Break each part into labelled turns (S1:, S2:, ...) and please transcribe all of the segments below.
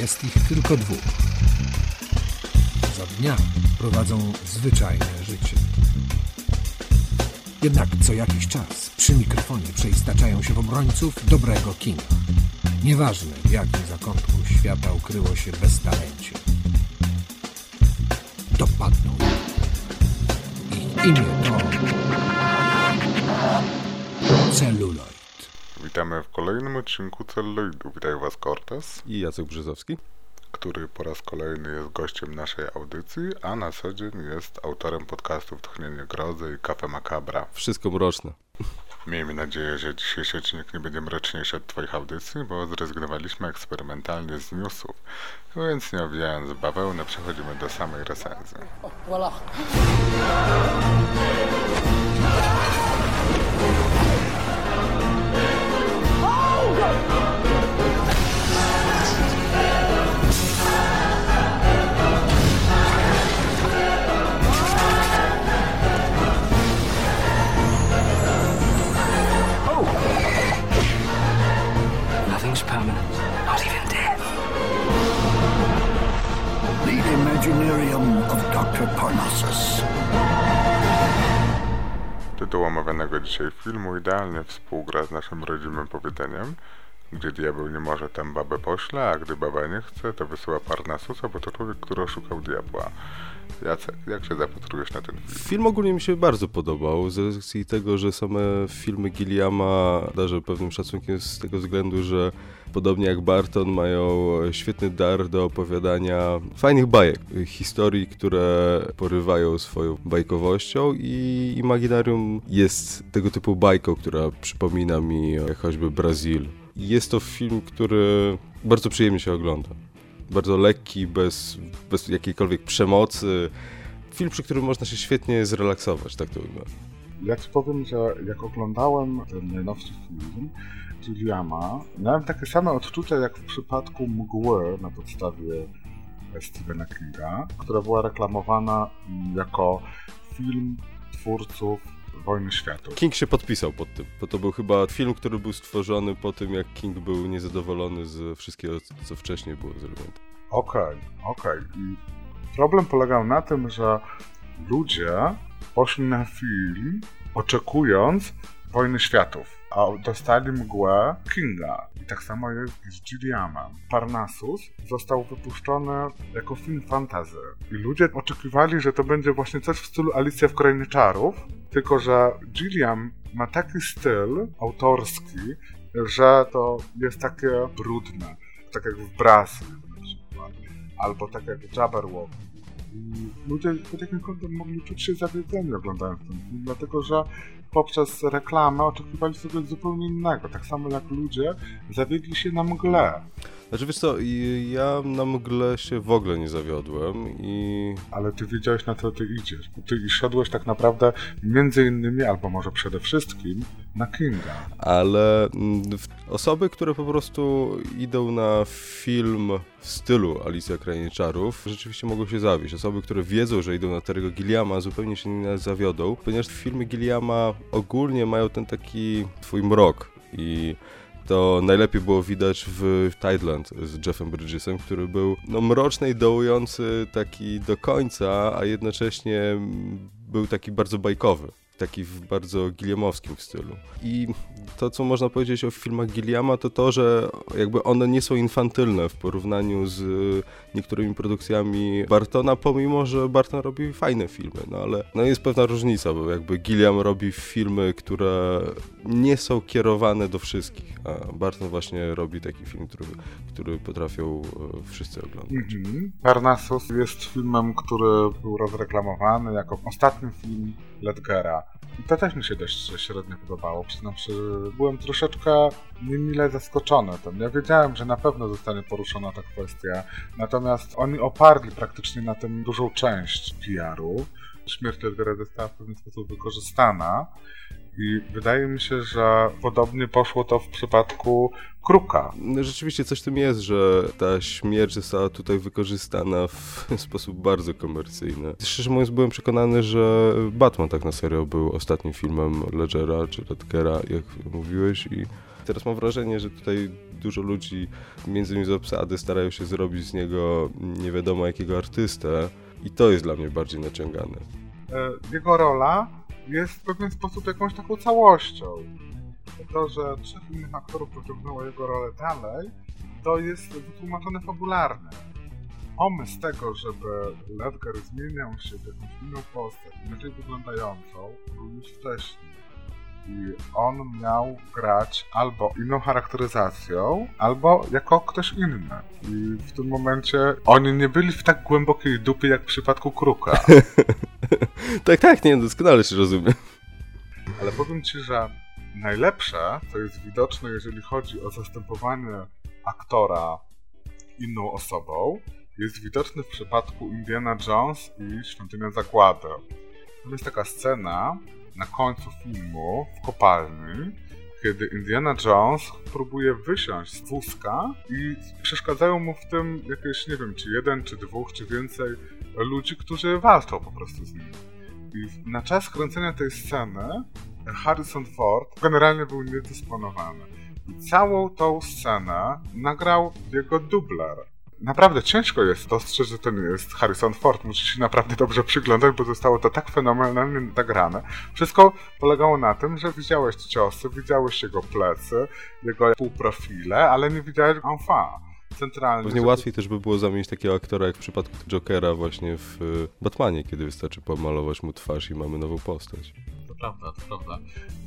S1: Jest ich tylko dwóch. Za dnia prowadzą zwyczajne życie. Jednak co jakiś czas przy mikrofonie przeistaczają się w obrońców dobrego kina. Nieważne w jakim zakątku świata ukryło się beztalencie. Dopadną ich. Ich imię to celuloid.
S2: Witamy w kolejnym odcinku Celluloidu. Witaj Was Cortez,
S3: I Jacek Brzezowski.
S2: który po raz kolejny jest gościem naszej audycji, a na co dzień jest autorem podcastów Tchnienie Grozy i Cafe Macabra.
S3: Wszystko mroczne.
S2: Miejmy nadzieję, że dzisiejszy odcinek nie będzie mroczniejszy od Twoich audycji, bo zrezygnowaliśmy eksperymentalnie z newsów. Więc nie owijając bawełnę, przechodzimy do samej recenzji.
S4: Voilà.
S2: Dzisiaj filmu idealnie współgra z naszym rodzimym powiedzeniem, gdzie diabeł nie może, tam babę pośle, a gdy baba nie chce, to wysyła Parnasusa, bo to człowiek, który oszukał diabła. Jacek, jak się zapatrujesz na ten film?
S3: Film ogólnie mi się bardzo podobał, z racji tego, że same filmy Gilliama darzę pewnym szacunkiem z tego względu, że podobnie jak Barton mają świetny dar do opowiadania fajnych bajek, historii, które porywają swoją bajkowością i Imaginarium jest tego typu bajką, która przypomina mi choćby Brazil. Jest to film, który bardzo przyjemnie się ogląda. Bardzo lekki, bez, bez jakiejkolwiek przemocy. Film, przy którym można się świetnie zrelaksować, tak to ujmę.
S2: Ja ci powiem, że jak oglądałem ten najnowszy film Gilliama, miałem takie same odczucia jak w przypadku Mgły na podstawie Stephena Kinga, która była reklamowana jako film twórców Wojny Światów.
S3: King się podpisał pod tym, bo to był chyba film, który był stworzony po tym, jak King był niezadowolony z wszystkiego, co wcześniej było zrobione.
S2: Okej, okej. I problem polegał na tym, że ludzie poszli na film oczekując Wojny Światów, a dostali mgłę Kinga. I tak samo jest z Gilliamem. Parnassus został wypuszczony jako film fantasy. I ludzie oczekiwali, że to będzie właśnie coś w stylu Alicja w Krainie Czarów, tylko że Gilliam ma taki styl autorski, że to jest takie brudne. Tak jak w Brass na przykład. Albo tak jak Jabberwock. I ludzie pod jakim kątem mogli czuć się zawiedzeni oglądając ten film, dlatego że poprzez reklamę oczekiwali czegoś zupełnie innego. Tak samo jak ludzie zawiedli się na mgle.
S3: Znaczy wiesz co, ja na mgle się w ogóle nie zawiodłem i
S2: Ale ty wiedziałeś na co ty idziesz. Ty szedłeś tak naprawdę między innymi, albo może przede wszystkim, na Kinga.
S3: ale mm, osoby, które po prostu idą na film w stylu Alicja Krainie Czarów, rzeczywiście mogą się zawieść. Osoby, które wiedzą, że idą na Terego Gilliama, zupełnie się nie zawiodą, ponieważ filmy Gilliama ogólnie mają ten taki twój mrok i to najlepiej było widać w Tideland z Jeffem Bridgesem, który był no, mroczny i dołujący taki do końca, a jednocześnie mm, był taki bardzo bajkowy. Taki w bardzo Gilliamowskim stylu. I to, co można powiedzieć o filmach Gilliama, to to, że jakby one nie są infantylne w porównaniu z y, niektórymi produkcjami Bartona, pomimo, że Barton robi fajne filmy, no ale no jest pewna różnica, bo jakby Gilliam robi filmy, które nie są kierowane do wszystkich, a Barton właśnie robi taki film, który, który potrafią y, wszyscy oglądać.
S2: Mhm. Parnassus jest filmem, który był rozreklamowany jako ostatni film Ledgera. I to też mi się dość średnio podobało. Przyznam się, byłem troszeczkę niemile zaskoczony tym. Ja wiedziałem, że na pewno zostanie poruszona ta kwestia, natomiast oni oparli praktycznie na tym dużą część PR-u. Śmierć Ledgera została w pewien sposób wykorzystana I wydaje mi się, że podobnie poszło to w przypadku Kruka.
S3: Rzeczywiście coś w tym jest, że ta śmierć została tutaj wykorzystana w sposób bardzo komercyjny. Szczerze mówiąc byłem przekonany, że Batman tak na serio był ostatnim filmem Ledgera czy Ledgera, jak mówiłeś i teraz mam wrażenie, że tutaj dużo ludzi, między innymi z obsady, starają się zrobić z niego nie wiadomo jakiego artystę i to jest dla mnie bardziej naciągane.
S2: E, jego rola jest w pewien sposób jakąś taką całością. To, że trzech innych aktorów pociągnęło jego rolę dalej, to jest wytłumaczone fabularnie. Pomysł tego, żeby Ledger zmieniał się w jakąś inną postać, inaczej wyglądającą, był już wcześniej. I on miał grać albo inną charakteryzacją, albo jako ktoś inny. I w tym momencie oni nie byli w tak głębokiej dupie jak w przypadku Kruka.
S3: tak, tak, nie, doskonale się rozumiem.
S2: Ale powiem ci, że najlepsze, co jest widoczne, jeżeli chodzi o zastępowanie aktora inną osobą, jest widoczne w przypadku Indiana Jones i Świątynia Zagłady. To jest taka scena na końcu filmu w kopalni, kiedy Indiana Jones próbuje wysiąść z wózka i przeszkadzają mu w tym jakieś, nie wiem, czy jeden, czy dwóch, czy więcej ludzi, którzy walczą po prostu z nim. Na czas kręcenia tej sceny Harrison Ford generalnie był niedysponowany. I całą tą scenę nagrał jego dubler. Naprawdę ciężko jest dostrzec, że nie jest Harrison Ford. Musisz się naprawdę dobrze przyglądać, bo zostało to tak fenomenalnie nagrane. Wszystko polegało na tym, że widziałeś ciosy, widziałeś jego plecy, jego półprofile, ale nie widziałeś enfant centralny.
S3: Pewnie łatwiej też by było zamienić takiego aktora jak w przypadku Jokera właśnie w y, Batmanie, kiedy wystarczy pomalować mu twarz i mamy nową postać
S2: prawda, to prawda.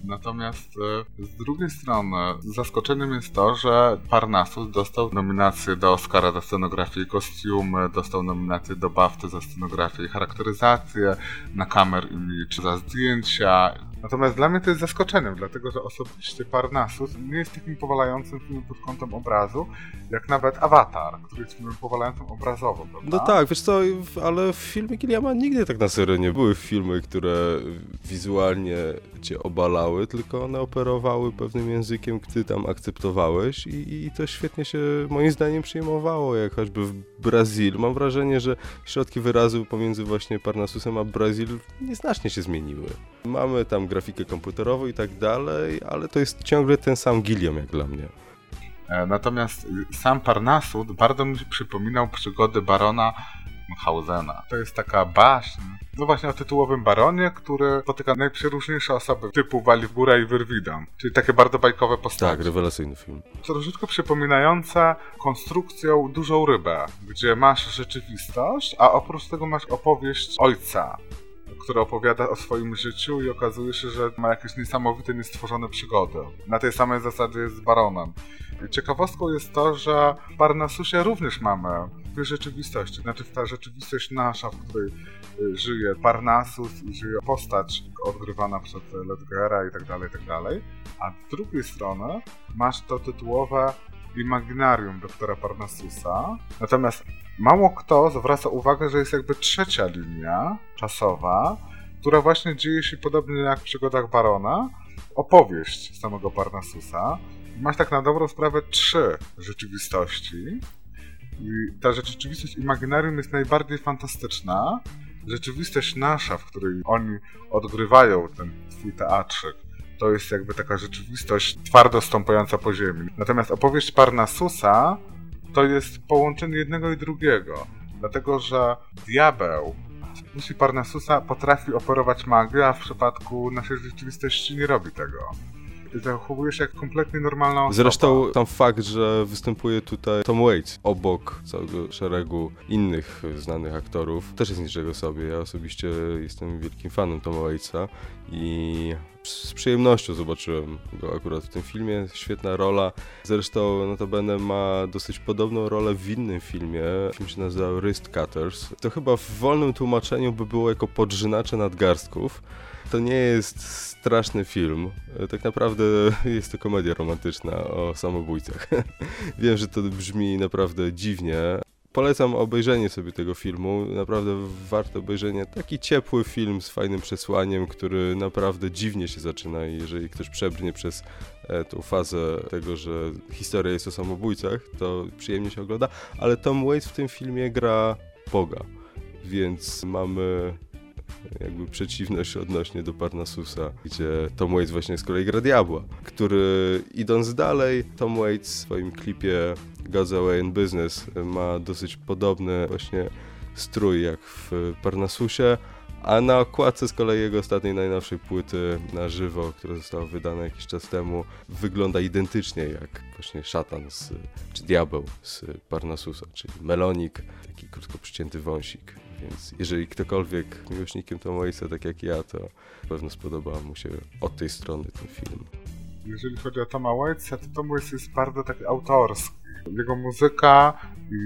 S2: Natomiast e, z drugiej strony zaskoczeniem jest to, że Parnassus dostał nominację do Oscara za scenografię i kostiumy, dostał nominację do BAFTA za scenografię i charakteryzację, na kamer czy za zdjęcia, Natomiast dla mnie to jest zaskoczeniem, dlatego że osobiście Parnassus nie jest takim powalającym filmem pod kątem obrazu, jak nawet Avatar, który jest filmem powalającym obrazowo, prawda?
S3: No tak, wiesz co, ale w filmie Gilliama nigdy tak na serio nie były filmy, które wizualnie cię obalały, tylko one operowały pewnym językiem, który tam akceptowałeś i, i to świetnie się moim zdaniem przyjmowało, jak choćby w Brazil. Mam wrażenie, że środki wyrazu pomiędzy właśnie Parnassusem a Brazil nieznacznie się zmieniły. Mamy tam grafikę komputerową i tak dalej, ale to jest ciągle ten sam Gilliam jak dla mnie.
S2: E, natomiast sam Parnassus bardzo mi przypominał przygody barona Hausena. To jest taka baśń, no właśnie o tytułowym baronie, który spotyka najprzeróżniejsze osoby typu Wali w górę i Wyrwidam, czyli takie bardzo bajkowe postacie.
S3: Tak, rewelacyjny film.
S2: Troszeczkę przypominająca konstrukcją dużą rybę, gdzie masz rzeczywistość, a oprócz tego masz opowieść ojca, który opowiada o swoim życiu i okazuje się, że ma jakieś niesamowite, niestworzone przygody. Na tej samej zasadzie z Baronem. Ciekawostką jest to, że w Parnasusie również mamy dwie rzeczywistości. Znaczy ta rzeczywistość nasza, w której y, żyje Parnasus i żyje postać odgrywana przez Ledgera i tak dalej, tak dalej. A z drugiej strony masz to tytułowe Imaginarium doktora Parnasusa. Natomiast mało kto zwraca uwagę, że jest jakby trzecia linia czasowa, która właśnie dzieje się podobnie jak w przygodach Barona, opowieść samego Parnasusa. Masz tak na dobrą sprawę trzy rzeczywistości. I ta rzeczywistość imaginarium jest najbardziej fantastyczna. Rzeczywistość nasza, w której oni odgrywają ten twój teatrzyk, to jest jakby taka rzeczywistość twardo stąpająca po ziemi. Natomiast opowieść Parnasusa to jest połączenie jednego i drugiego. Dlatego, że diabeł myśli Parnasusa potrafi operować magię, a w przypadku naszej rzeczywistości nie robi tego zachowuje się jak kompletnie normalna osoba.
S3: Zresztą tam fakt, że występuje tutaj Tom Waits obok całego szeregu innych znanych aktorów, też jest niczego sobie. Ja osobiście jestem wielkim fanem Toma Waitsa i z przyjemnością zobaczyłem go akurat w tym filmie. Świetna rola. Zresztą notabene ma dosyć podobną rolę w innym filmie. Film się nazywał Wrist Cutters. To chyba w wolnym tłumaczeniu by było jako podżynacze nadgarstków to nie jest straszny film. Tak naprawdę jest to komedia romantyczna o samobójcach. Wiem, że to brzmi naprawdę dziwnie. Polecam obejrzenie sobie tego filmu. Naprawdę warto obejrzenia. Taki ciepły film z fajnym przesłaniem, który naprawdę dziwnie się zaczyna i jeżeli ktoś przebrnie przez e, tą fazę tego, że historia jest o samobójcach, to przyjemnie się ogląda. Ale Tom Waits w tym filmie gra Boga, więc mamy jakby przeciwność odnośnie do Parnasusa, gdzie Tom Waits właśnie z kolei gra diabła, który idąc dalej, Tom Waits w swoim klipie God's Away in Business ma dosyć podobny właśnie strój jak w Parnasusie, a na okładce z kolei jego ostatniej najnowszej płyty na żywo, która została wydana jakiś czas temu, wygląda identycznie jak właśnie szatan z, czy diabeł z Parnasusa, czyli melonik, taki krótko przycięty wąsik. Więc jeżeli ktokolwiek miłośnikiem Tom tak jak ja, to pewno spodoba mu się od tej strony ten film.
S2: Jeżeli chodzi o Toma Waitsa, to Tom jest bardzo taki autorski. Jego muzyka,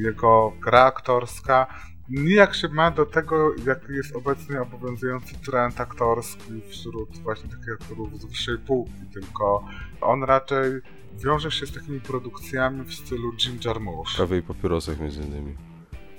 S2: jego gra aktorska nijak się ma do tego, jaki jest obecnie obowiązujący trend aktorski wśród właśnie takich aktorów z wyższej półki, tylko on raczej wiąże się z takimi produkcjami w stylu Ginger Mush.
S3: Kawy i papierosach między innymi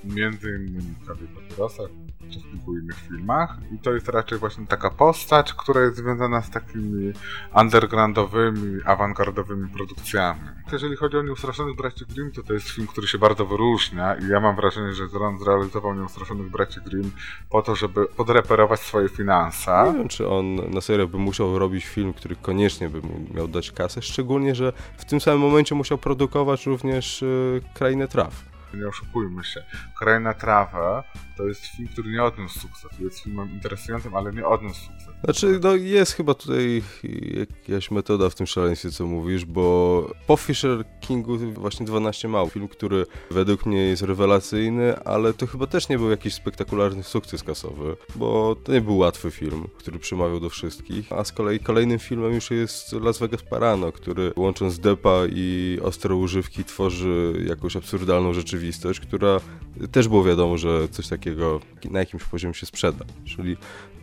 S2: między innymi w Kawie Papierosach w kilku innych filmach i to jest raczej właśnie taka postać, która jest związana z takimi undergroundowymi, awangardowymi produkcjami. Jeżeli chodzi o Nieustraszonych Braci Grimm, to to jest film, który się bardzo wyróżnia i ja mam wrażenie, że on zrealizował Nieustraszonych Braci Grimm po to, żeby podreperować swoje finanse.
S3: Nie wiem, czy on na serio by musiał robić film, który koniecznie by miał dać kasę, szczególnie, że w tym samym momencie musiał produkować również yy, Krainę Traw
S2: nie oszukujmy się. Kraina Trawę to jest film, który nie odniósł sukces. Jest filmem interesującym, ale nie odniósł sukces.
S3: Znaczy, no jest chyba tutaj jakaś metoda w tym szaleństwie, co mówisz, bo po Fisher Kingu właśnie 12 mał, film, który według mnie jest rewelacyjny, ale to chyba też nie był jakiś spektakularny sukces kasowy, bo to nie był łatwy film, który przemawiał do wszystkich, a z kolei kolejnym filmem już jest Las Vegas Parano, który łącząc Depa i ostre używki tworzy jakąś absurdalną rzeczywistość, która też było wiadomo, że coś takiego na jakimś poziomie się sprzeda. Czyli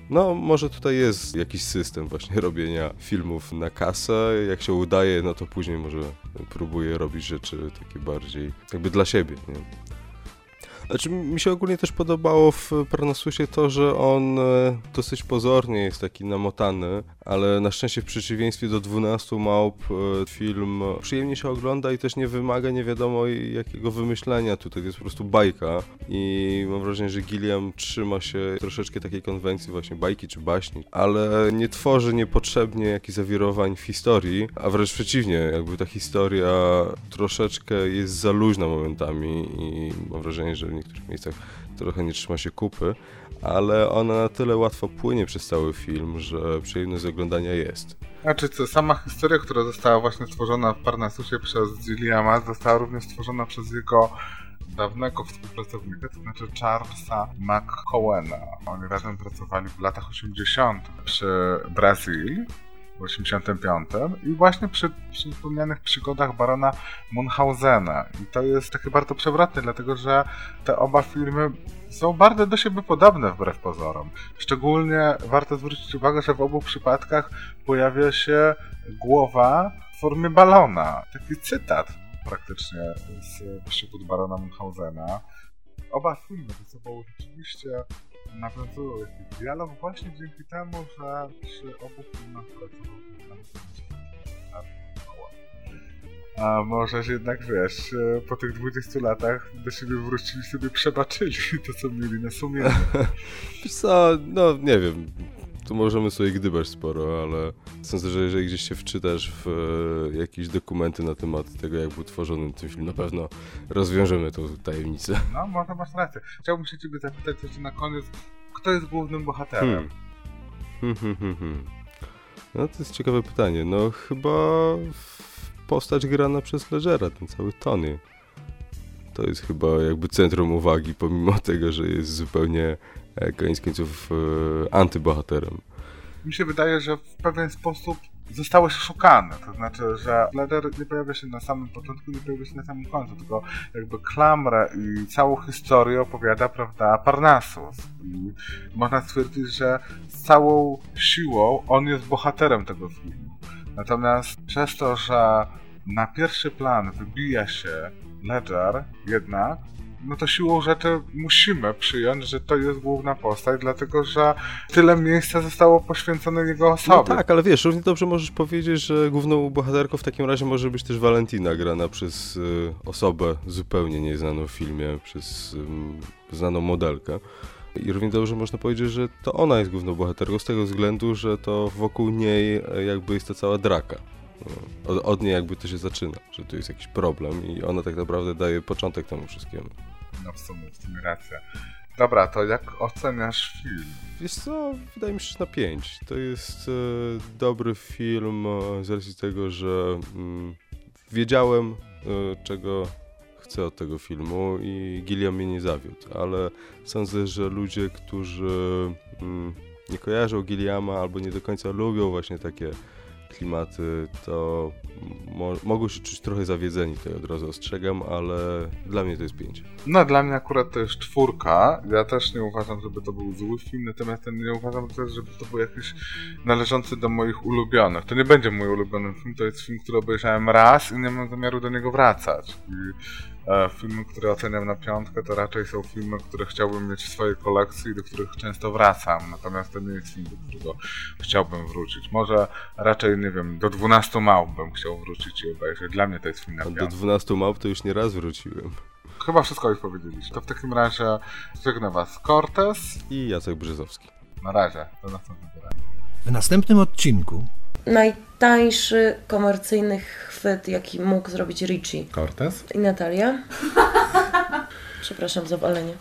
S3: no, może tutaj jest jakiś system właśnie robienia filmów na kasę. Jak się udaje, no to później może próbuje robić rzeczy takie bardziej jakby dla siebie. Nie? Znaczy, mi się ogólnie też podobało w Parnasusie to, że on e, dosyć pozornie jest taki namotany, ale na szczęście w przeciwieństwie do 12 małp e, film przyjemnie się ogląda i też nie wymaga nie wiadomo jakiego wymyślenia. Tutaj jest po prostu bajka i mam wrażenie, że Gilliam trzyma się troszeczkę takiej konwencji właśnie bajki czy baśni, ale nie tworzy niepotrzebnie jakichś zawirowań w historii, a wręcz przeciwnie, jakby ta historia troszeczkę jest za luźna momentami i mam wrażenie, że w niektórych miejscach trochę nie trzyma się kupy, ale ona na tyle łatwo płynie przez cały film, że przyjemność oglądania jest.
S2: Znaczy, co, sama historia, która została właśnie stworzona w Parnasusie przez Gilliama, została również stworzona przez jego dawnego współpracownika, to znaczy Charlesa McCowena. Oni razem pracowali w latach 80. przy Brazil w 85 i właśnie przy, przy wspomnianych przygodach barona Munchausena. I to jest takie bardzo przewrotne, dlatego że te oba filmy są bardzo do siebie podobne wbrew pozorom. Szczególnie warto zwrócić uwagę, że w obu przypadkach pojawia się głowa w formie balona. Taki cytat praktycznie z przygód barona Munchausena. Oba filmy ze sobą rzeczywiście nawiązują jakiś dialog właśnie dzięki temu, że przy obu filmach pracował a może jednak wiesz, po tych 20 latach do siebie wrócili sobie przebaczyli to, co mieli na sumieniu.
S3: co, no nie wiem, tu możemy sobie gdybać sporo, ale sądzę, że jeżeli gdzieś się wczytasz w e, jakieś dokumenty na temat tego, jak był tworzony ten film, na pewno rozwiążemy tą tajemnicę.
S2: No, może masz rację. Chciałbym się ciebie zapytać jeszcze na koniec, kto jest głównym bohaterem?
S3: Hmm. Hmm, hmm, hmm. No to jest ciekawe pytanie. No chyba postać grana przez Ledgera, ten cały Tony. To jest chyba jakby centrum uwagi, pomimo tego, że jest zupełnie koniec końców e, antybohaterem.
S2: Mi się wydaje, że w pewien sposób zostałeś szukany. To znaczy, że Leder nie pojawia się na samym początku, nie pojawia się na samym końcu, tylko jakby klamrę i całą historię opowiada, prawda, Parnassus. I można stwierdzić, że z całą siłą on jest bohaterem tego filmu. Natomiast przez to, że na pierwszy plan wybija się Ledger, jednak no to siłą rzeczy musimy przyjąć, że to jest główna postać, dlatego że tyle miejsca zostało poświęcone jego
S3: No
S2: osobie.
S3: tak, ale wiesz, równie dobrze możesz powiedzieć, że główną bohaterką w takim razie może być też Valentina, grana przez y, osobę zupełnie nieznaną w filmie, przez y, znaną modelkę. I równie dobrze można powiedzieć, że to ona jest główną bohaterką z tego względu, że to wokół niej e, jakby jest ta cała draka. No, Od, od niej jakby to się zaczyna, że to jest jakiś problem i ona tak naprawdę daje początek temu wszystkiemu.
S2: No w sumie, w sumie racja. Dobra, to jak oceniasz film?
S3: Wiesz co, wydaje mi się, na 5. To jest e, dobry film e, z racji tego, że mm, wiedziałem, e, czego chcę od tego filmu i Gilliam mnie nie zawiódł, ale sądzę, że ludzie, którzy mm, nie kojarzą Gilliama albo nie do końca lubią właśnie takie klimaty, to mo- mogą się czuć trochę zawiedzeni, to ja od razu ostrzegam, ale dla mnie to jest 5.
S2: No, dla mnie akurat to jest czwórka. Ja też nie uważam, żeby to był zły film, natomiast nie uważam też, żeby to był jakiś należący do moich ulubionych. To nie będzie mój ulubiony film, to jest film, który obejrzałem raz i nie mam zamiaru do niego wracać. I filmy, które oceniam na piątkę, to raczej są filmy, które chciałbym mieć w swojej kolekcji i do których często wracam. Natomiast to nie jest film, do którego chciałbym wrócić. Może raczej, nie wiem, do 12 małp bym chciał wrócić i obejrzeć. Dla mnie to jest film na
S3: A do
S2: piątkę.
S3: 12 małp to już nie raz wróciłem.
S2: Chyba wszystko już powiedzieliście. To w takim razie żegnam was Cortez.
S3: I Jacek Brzezowski.
S2: Na razie, do następnego razu.
S1: W następnym odcinku
S4: Najtańszy komercyjny chwyt, jaki mógł zrobić Richie
S2: Cortez?
S4: i Natalia. Przepraszam za walenie.